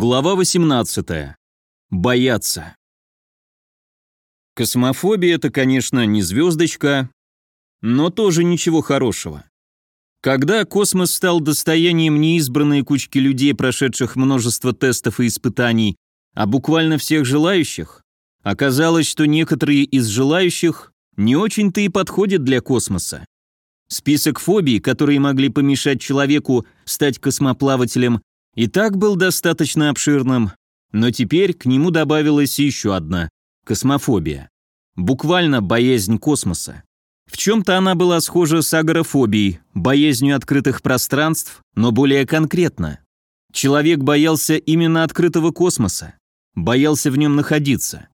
Глава 18. Бояться. Космофобия – это, конечно, не звездочка, но тоже ничего хорошего. Когда космос стал достоянием неизбранной кучки людей, прошедших множество тестов и испытаний, а буквально всех желающих, оказалось, что некоторые из желающих не очень-то и подходят для космоса. Список фобий, которые могли помешать человеку стать космоплавателем, и так был достаточно обширным, но теперь к нему добавилась еще одна – космофобия. Буквально боязнь космоса. В чем-то она была схожа с агорафобией, боязнью открытых пространств, но более конкретно. Человек боялся именно открытого космоса, боялся в нем находиться.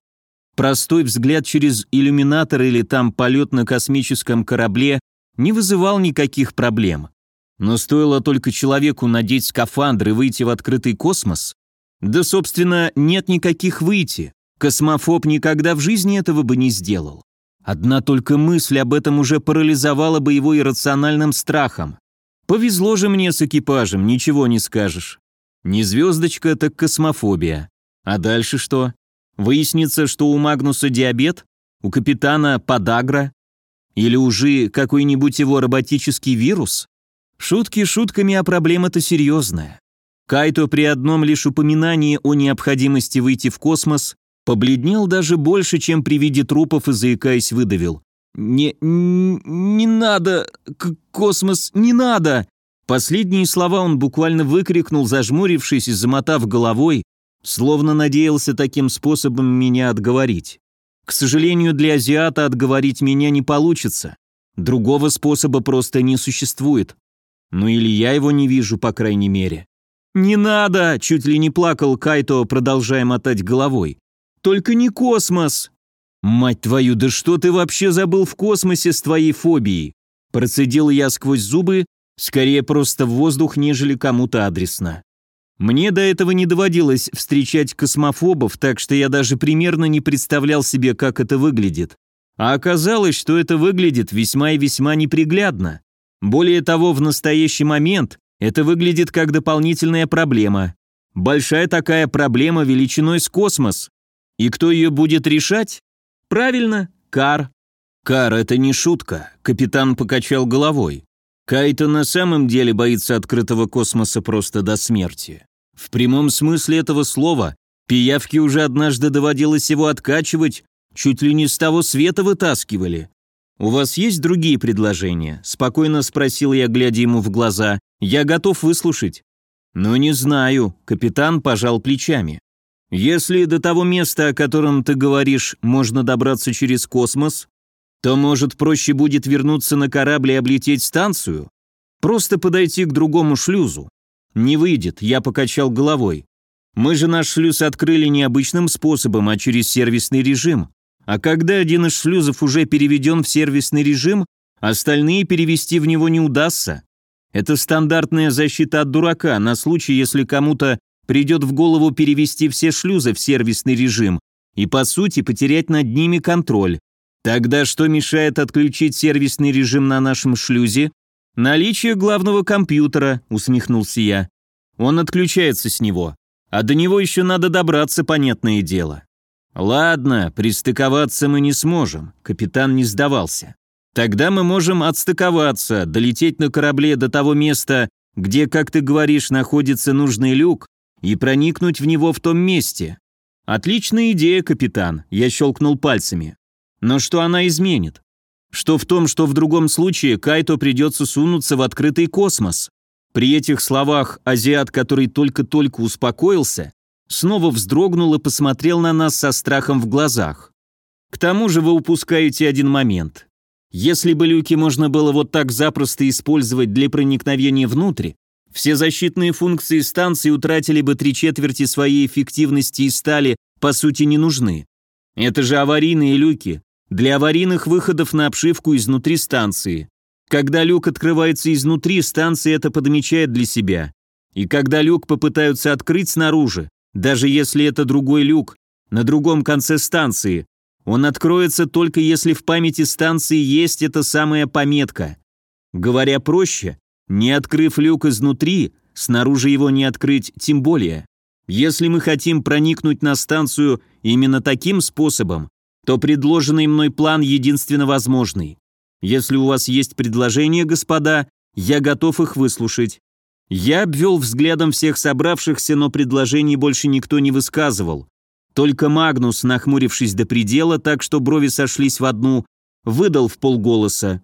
Простой взгляд через иллюминатор или там полет на космическом корабле не вызывал никаких проблем. Но стоило только человеку надеть скафандр и выйти в открытый космос, да, собственно, нет никаких выйти. Космофоб никогда в жизни этого бы не сделал. Одна только мысль об этом уже парализовала бы его иррациональным страхом. Повезло же мне с экипажем, ничего не скажешь. Не звездочка, так космофобия. А дальше что? Выяснится, что у Магнуса диабет, у капитана подагра, или уже какой-нибудь его роботический вирус? Шутки шутками, а проблема-то серьезная. Кайто при одном лишь упоминании о необходимости выйти в космос побледнел даже больше, чем при виде трупов и заикаясь выдавил. «Не... не надо... космос... не надо!» Последние слова он буквально выкрикнул, зажмурившись и замотав головой, словно надеялся таким способом меня отговорить. К сожалению, для азиата отговорить меня не получится. Другого способа просто не существует. Ну или я его не вижу, по крайней мере. «Не надо!» – чуть ли не плакал Кайто, продолжая мотать головой. «Только не космос!» «Мать твою, да что ты вообще забыл в космосе с твоей фобией?» Процедил я сквозь зубы, скорее просто в воздух, нежели кому-то адресно. Мне до этого не доводилось встречать космофобов, так что я даже примерно не представлял себе, как это выглядит. А оказалось, что это выглядит весьма и весьма неприглядно. Более того, в настоящий момент это выглядит как дополнительная проблема. Большая такая проблема величиной с космос. И кто ее будет решать? Правильно, Кар. Кар, это не шутка, капитан покачал головой. Кайта на самом деле боится открытого космоса просто до смерти. В прямом смысле этого слова пиявки уже однажды доводилось его откачивать, чуть ли не с того света вытаскивали. «У вас есть другие предложения?» – спокойно спросил я, глядя ему в глаза. «Я готов выслушать». «Ну, не знаю», – капитан пожал плечами. «Если до того места, о котором ты говоришь, можно добраться через космос, то, может, проще будет вернуться на корабль и облететь станцию? Просто подойти к другому шлюзу?» «Не выйдет», – я покачал головой. «Мы же наш шлюз открыли не обычным способом, а через сервисный режим. А когда один из шлюзов уже переведен в сервисный режим, остальные перевести в него не удастся. Это стандартная защита от дурака на случай, если кому-то придет в голову перевести все шлюзы в сервисный режим и, по сути, потерять над ними контроль. Тогда что мешает отключить сервисный режим на нашем шлюзе? Наличие главного компьютера, усмехнулся я. Он отключается с него. А до него еще надо добраться, понятное дело. «Ладно, пристыковаться мы не сможем», — капитан не сдавался. «Тогда мы можем отстыковаться, долететь на корабле до того места, где, как ты говоришь, находится нужный люк, и проникнуть в него в том месте. Отличная идея, капитан», — я щелкнул пальцами. «Но что она изменит? Что в том, что в другом случае Кайто придется сунуться в открытый космос?» При этих словах азиат, который только-только успокоился, снова вздрогнул и посмотрел на нас со страхом в глазах. К тому же вы упускаете один момент. Если бы люки можно было вот так запросто использовать для проникновения внутрь, все защитные функции станции утратили бы три четверти своей эффективности и стали, по сути, не нужны. Это же аварийные люки. Для аварийных выходов на обшивку изнутри станции. Когда люк открывается изнутри, станция это подмечает для себя. И когда люк попытаются открыть снаружи, даже если это другой люк, на другом конце станции. Он откроется только если в памяти станции есть эта самая пометка. Говоря проще, не открыв люк изнутри, снаружи его не открыть тем более. Если мы хотим проникнуть на станцию именно таким способом, то предложенный мной план единственно возможный. Если у вас есть предложения, господа, я готов их выслушать. Я обвел взглядом всех собравшихся, но предложений больше никто не высказывал. Только Магнус, нахмурившись до предела, так что брови сошлись в одну, выдал в полголоса.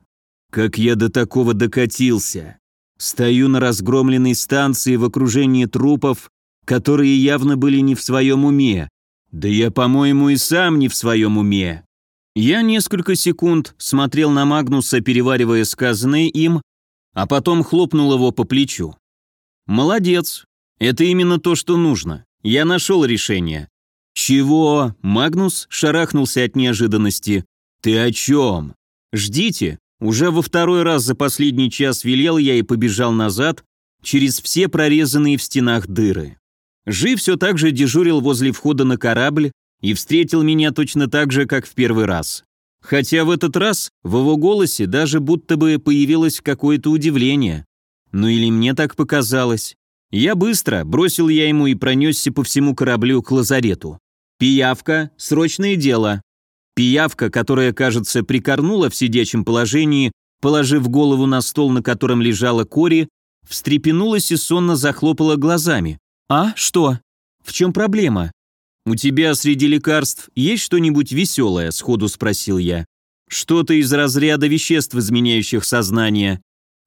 «Как я до такого докатился! Стою на разгромленной станции в окружении трупов, которые явно были не в своем уме. Да я, по-моему, и сам не в своем уме». Я несколько секунд смотрел на Магнуса, переваривая сказанное им, а потом хлопнул его по плечу. «Молодец. Это именно то, что нужно. Я нашел решение». «Чего?» Магнус шарахнулся от неожиданности. «Ты о чем?» «Ждите». Уже во второй раз за последний час велел я и побежал назад через все прорезанные в стенах дыры. Жив все так же дежурил возле входа на корабль и встретил меня точно так же, как в первый раз. Хотя в этот раз в его голосе даже будто бы появилось какое-то удивление. Ну или мне так показалось. Я быстро, бросил я ему и пронесся по всему кораблю к лазарету. Пиявка, срочное дело. Пиявка, которая, кажется, прикорнула в сидячем положении, положив голову на стол, на котором лежала Кори, встрепенулась и сонно захлопала глазами. «А, что? В чем проблема?» «У тебя среди лекарств есть что-нибудь веселое?» – сходу спросил я. «Что-то из разряда веществ, изменяющих сознание».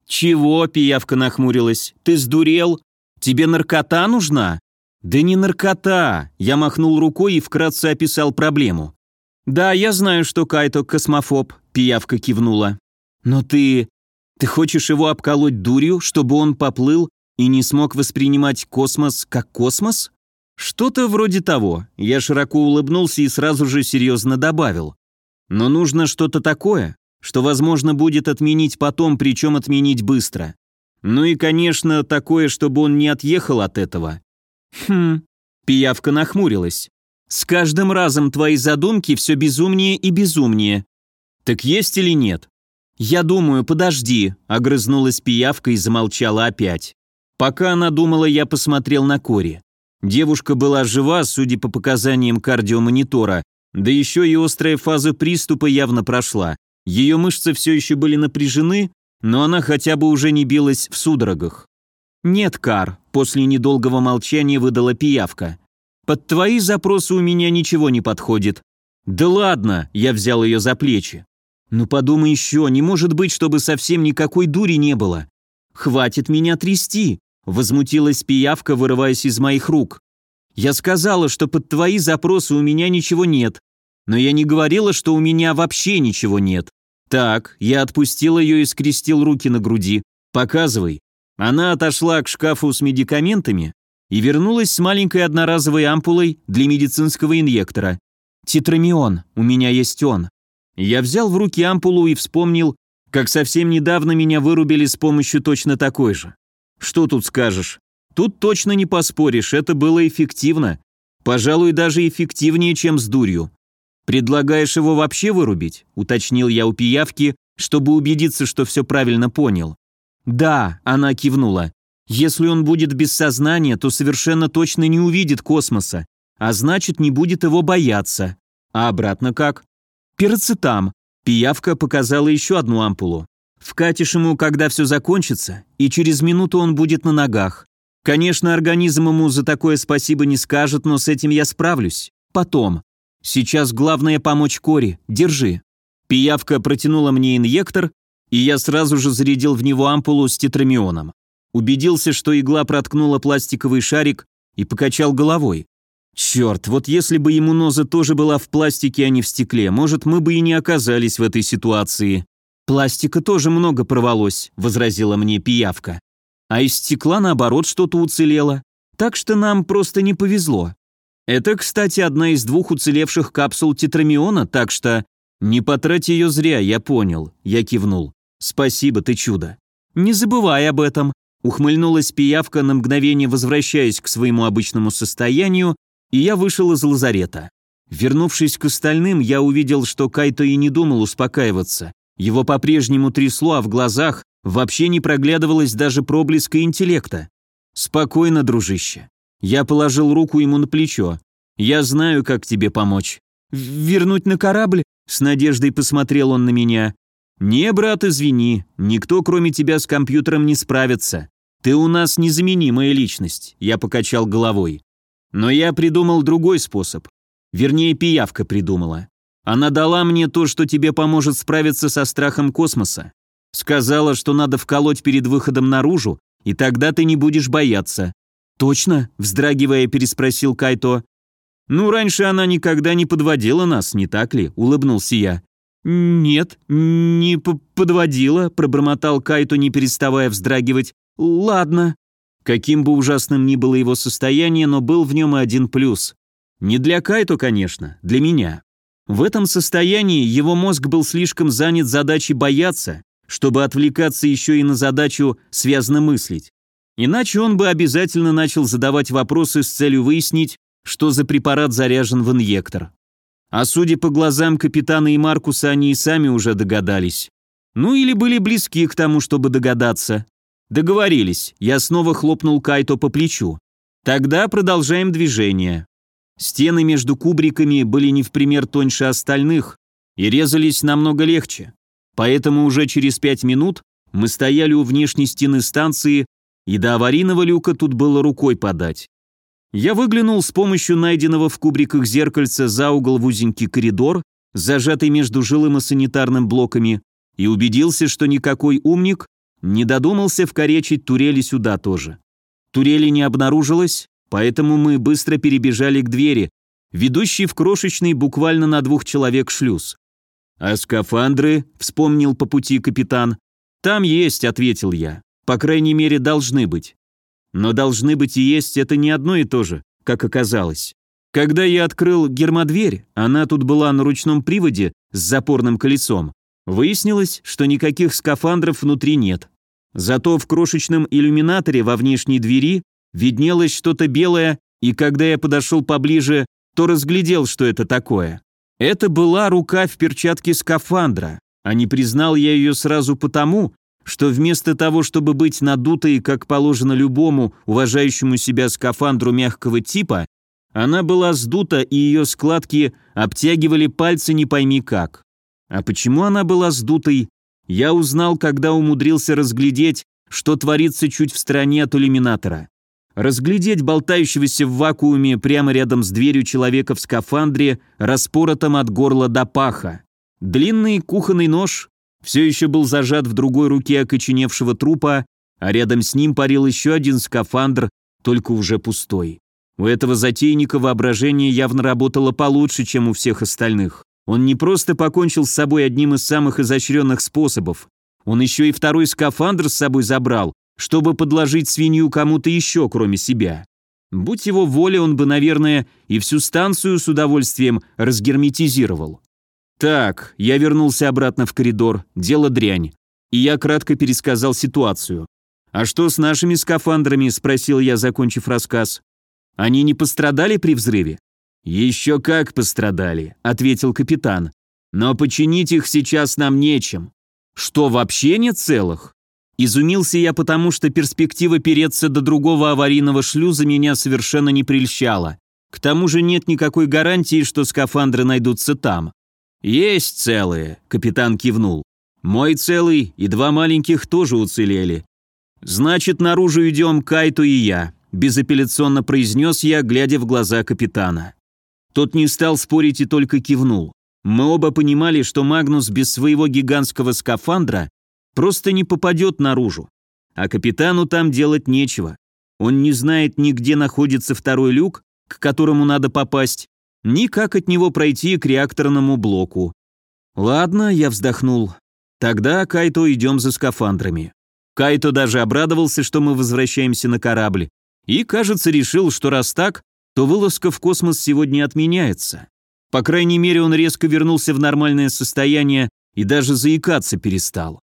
«Чего?» – пиявка нахмурилась. «Ты сдурел? Тебе наркота нужна?» «Да не наркота!» – я махнул рукой и вкратце описал проблему. «Да, я знаю, что Кайто космофоб», – пиявка кивнула. «Но ты... ты хочешь его обколоть дурью, чтобы он поплыл и не смог воспринимать космос как космос?» «Что-то вроде того». Я широко улыбнулся и сразу же серьезно добавил. «Но нужно что-то такое, что возможно будет отменить потом, причем отменить быстро. Ну и, конечно, такое, чтобы он не отъехал от этого». «Хм...» Пиявка нахмурилась. «С каждым разом твои задумки все безумнее и безумнее. Так есть или нет?» «Я думаю, подожди», — огрызнулась пиявка и замолчала опять. Пока она думала, я посмотрел на Кори. Девушка была жива, судя по показаниям кардиомонитора, да еще и острая фаза приступа явно прошла. Ее мышцы все еще были напряжены, но она хотя бы уже не билась в судорогах. «Нет, Кар», — после недолгого молчания выдала пиявка. «Под твои запросы у меня ничего не подходит». «Да ладно», — я взял ее за плечи. «Ну подумай еще, не может быть, чтобы совсем никакой дури не было. Хватит меня трясти. Возмутилась пиявка, вырываясь из моих рук. «Я сказала, что под твои запросы у меня ничего нет. Но я не говорила, что у меня вообще ничего нет. Так, я отпустил ее и скрестил руки на груди. Показывай». Она отошла к шкафу с медикаментами и вернулась с маленькой одноразовой ампулой для медицинского инъектора. «Титрамион, у меня есть он». Я взял в руки ампулу и вспомнил, как совсем недавно меня вырубили с помощью точно такой же. Что тут скажешь? Тут точно не поспоришь, это было эффективно. Пожалуй, даже эффективнее, чем с дурью. Предлагаешь его вообще вырубить? Уточнил я у пиявки, чтобы убедиться, что все правильно понял. Да, она кивнула. Если он будет без сознания, то совершенно точно не увидит космоса, а значит не будет его бояться. А обратно как? Пирацетам. Пиявка показала еще одну ампулу. Вкатишь ему, когда все закончится, и через минуту он будет на ногах. Конечно, организм ему за такое спасибо не скажет, но с этим я справлюсь. Потом. Сейчас главное помочь Кори. Держи. Пиявка протянула мне инъектор, и я сразу же зарядил в него ампулу с тетрамионом. Убедился, что игла проткнула пластиковый шарик и покачал головой. Черт, вот если бы ему ноза тоже была в пластике, а не в стекле, может, мы бы и не оказались в этой ситуации. «Пластика тоже много порвалось», — возразила мне пиявка. «А из стекла, наоборот, что-то уцелело. Так что нам просто не повезло. Это, кстати, одна из двух уцелевших капсул тетрамиона, так что...» «Не потрать ее зря, я понял», — я кивнул. «Спасибо, ты чудо». «Не забывай об этом», — ухмыльнулась пиявка на мгновение, возвращаясь к своему обычному состоянию, и я вышел из лазарета. Вернувшись к остальным, я увидел, что Кайто и не думал успокаиваться. Его по-прежнему трясло, а в глазах вообще не проглядывалось даже проблеска интеллекта. «Спокойно, дружище. Я положил руку ему на плечо. «Я знаю, как тебе помочь». «Вернуть на корабль?» С надеждой посмотрел он на меня. «Не, брат, извини, никто кроме тебя с компьютером не справится. Ты у нас незаменимая личность», — я покачал головой. «Но я придумал другой способ. Вернее, пиявка придумала. Она дала мне то, что тебе поможет справиться со страхом космоса. Сказала, что надо вколоть перед выходом наружу, и тогда ты не будешь бояться». «Точно?» – вздрагивая, переспросил Кайто. «Ну, раньше она никогда не подводила нас, не так ли?» – улыбнулся я. «Нет, не подводила», – пробормотал Кайто, не переставая вздрагивать. «Ладно». Каким бы ужасным ни было его состояние, но был в нем и один плюс. Не для Кайто, конечно, для меня. В этом состоянии его мозг был слишком занят задачей бояться, чтобы отвлекаться еще и на задачу связно мыслить. Иначе он бы обязательно начал задавать вопросы с целью выяснить, что за препарат заряжен в инъектор. А судя по глазам капитана и Маркуса, они и сами уже догадались. Ну или были близки к тому, чтобы догадаться. Договорились, я снова хлопнул Кайто по плечу. Тогда продолжаем движение. Стены между кубриками были не в пример тоньше остальных и резались намного легче. Поэтому уже через пять минут мы стояли у внешней стены станции, и до аварийного люка тут было рукой подать. Я выглянул с помощью найденного в кубриках зеркальца за угол в узенький коридор, зажатый между жилым и санитарным блоками, и убедился, что никакой умник не додумался вкоречить турели сюда тоже. Турели не обнаружилось, поэтому мы быстро перебежали к двери, ведущей в крошечный буквально на двух человек шлюз. «А скафандры?» — вспомнил по пути капитан. «Там есть», — ответил я. «По крайней мере, должны быть». Но должны быть и есть это не одно и то же, как оказалось. Когда я открыл гермодверь, она тут была на ручном приводе с запорным колесом, выяснилось, что никаких скафандров внутри нет. Зато в крошечном иллюминаторе во внешней двери виднелось что-то белое, и когда я подошел поближе, то разглядел, что это такое. Это была рука в перчатке скафандра, а не признал я ее сразу потому, что вместо того, чтобы быть надутой, как положено любому уважающему себя скафандру мягкого типа, она была сдута, и ее складки обтягивали пальцы не пойми как. А почему она была сдутой, я узнал, когда умудрился разглядеть, что творится чуть в стороне от иллюминатора. Разглядеть болтающегося в вакууме прямо рядом с дверью человека в скафандре, распоротом от горла до паха. Длинный кухонный нож, все еще был зажат в другой руке окоченевшего трупа, а рядом с ним парил еще один скафандр, только уже пустой. У этого затейника воображение явно работало получше, чем у всех остальных. Он не просто покончил с собой одним из самых изощренных способов, он еще и второй скафандр с собой забрал, чтобы подложить свинью кому-то еще, кроме себя. Будь его воля, он бы, наверное, и всю станцию с удовольствием разгерметизировал. Так, я вернулся обратно в коридор, дело дрянь. И я кратко пересказал ситуацию. «А что с нашими скафандрами?» – спросил я, закончив рассказ. «Они не пострадали при взрыве?» «Еще как пострадали», – ответил капитан. «Но починить их сейчас нам нечем». «Что, вообще нет целых?» Изумился я потому, что перспектива переться до другого аварийного шлюза меня совершенно не прельщала. К тому же нет никакой гарантии, что скафандры найдутся там. «Есть целые», — капитан кивнул. «Мой целый и два маленьких тоже уцелели. Значит, наружу идем Кайту и я», — безапелляционно произнес я, глядя в глаза капитана. Тот не стал спорить и только кивнул. Мы оба понимали, что Магнус без своего гигантского скафандра просто не попадет наружу. А капитану там делать нечего. Он не знает ни где находится второй люк, к которому надо попасть, ни как от него пройти к реакторному блоку. Ладно, я вздохнул. Тогда, Кайто, идем за скафандрами. Кайто даже обрадовался, что мы возвращаемся на корабль, и, кажется, решил, что раз так, то вылазка в космос сегодня отменяется. По крайней мере, он резко вернулся в нормальное состояние и даже заикаться перестал.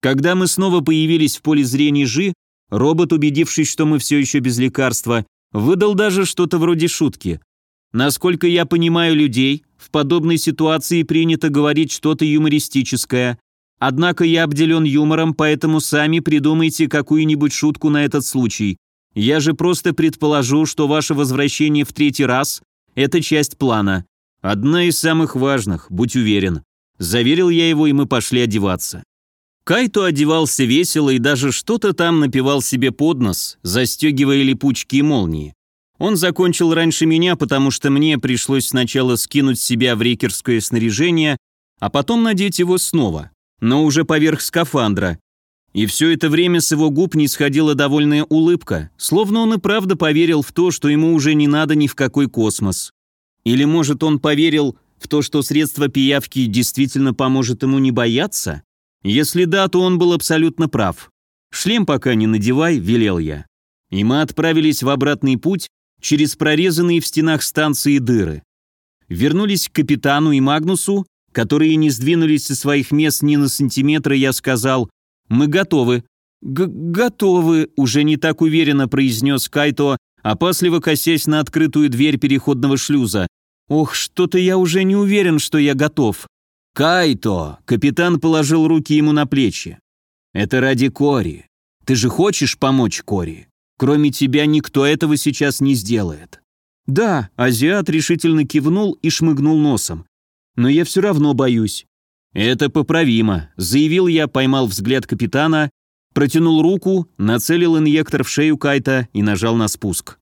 Когда мы снова появились в поле зрения Жи, робот, убедившись, что мы все еще без лекарства, выдал даже что-то вроде шутки. Насколько я понимаю людей, в подобной ситуации принято говорить что-то юмористическое. Однако я обделен юмором, поэтому сами придумайте какую-нибудь шутку на этот случай. Я же просто предположу, что ваше возвращение в третий раз – это часть плана. Одна из самых важных, будь уверен. Заверил я его, и мы пошли одеваться. Кайто одевался весело и даже что-то там напевал себе под нос, застегивая липучки и молнии. Он закончил раньше меня, потому что мне пришлось сначала скинуть себя врекерское снаряжение, а потом надеть его снова, но уже поверх скафандра. И все это время с его губ не сходила довольная улыбка, словно он и правда поверил в то, что ему уже не надо ни в какой космос. Или, может, он поверил в то, что средство пиявки действительно поможет ему не бояться? Если да, то он был абсолютно прав. «Шлем пока не надевай», — велел я. И мы отправились в обратный путь, через прорезанные в стенах станции дыры. Вернулись к капитану и Магнусу, которые не сдвинулись со своих мест ни на сантиметр, и я сказал «Мы готовы». Г «Готовы», — уже не так уверенно произнес Кайто, опасливо косясь на открытую дверь переходного шлюза. «Ох, что-то я уже не уверен, что я готов». «Кайто!» — капитан положил руки ему на плечи. «Это ради Кори. Ты же хочешь помочь Кори?» Кроме тебя никто этого сейчас не сделает». «Да», — азиат решительно кивнул и шмыгнул носом. «Но я все равно боюсь». «Это поправимо», — заявил я, поймал взгляд капитана, протянул руку, нацелил инъектор в шею Кайта и нажал на спуск.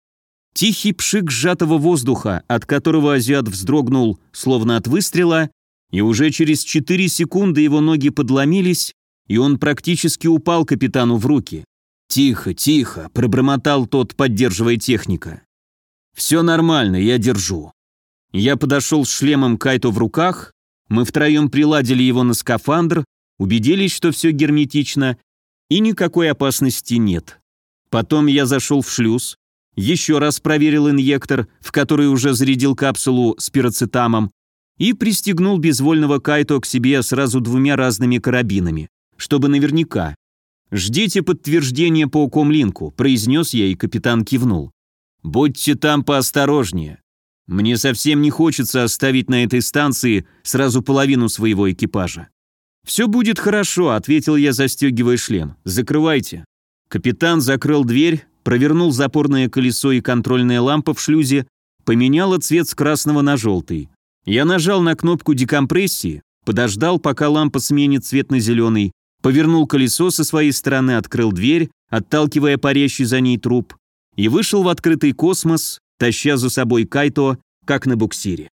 Тихий пшик сжатого воздуха, от которого азиат вздрогнул, словно от выстрела, и уже через 4 секунды его ноги подломились, и он практически упал капитану в руки. «Тихо, тихо», — пробормотал тот, поддерживая техника. «Все нормально, я держу». Я подошел с шлемом Кайто в руках, мы втроем приладили его на скафандр, убедились, что все герметично, и никакой опасности нет. Потом я зашел в шлюз, еще раз проверил инъектор, в который уже зарядил капсулу с пироцетамом, и пристегнул безвольного Кайто к себе сразу двумя разными карабинами, чтобы наверняка. «Ждите подтверждения по комлинку», – произнес я, и капитан кивнул. «Будьте там поосторожнее. Мне совсем не хочется оставить на этой станции сразу половину своего экипажа». «Все будет хорошо», – ответил я, застегивая шлем. «Закрывайте». Капитан закрыл дверь, провернул запорное колесо и контрольная лампа в шлюзе, поменяла цвет с красного на желтый. Я нажал на кнопку декомпрессии, подождал, пока лампа сменит цвет на зеленый, повернул колесо со своей стороны, открыл дверь, отталкивая парящий за ней труп, и вышел в открытый космос, таща за собой Кайто, как на буксире.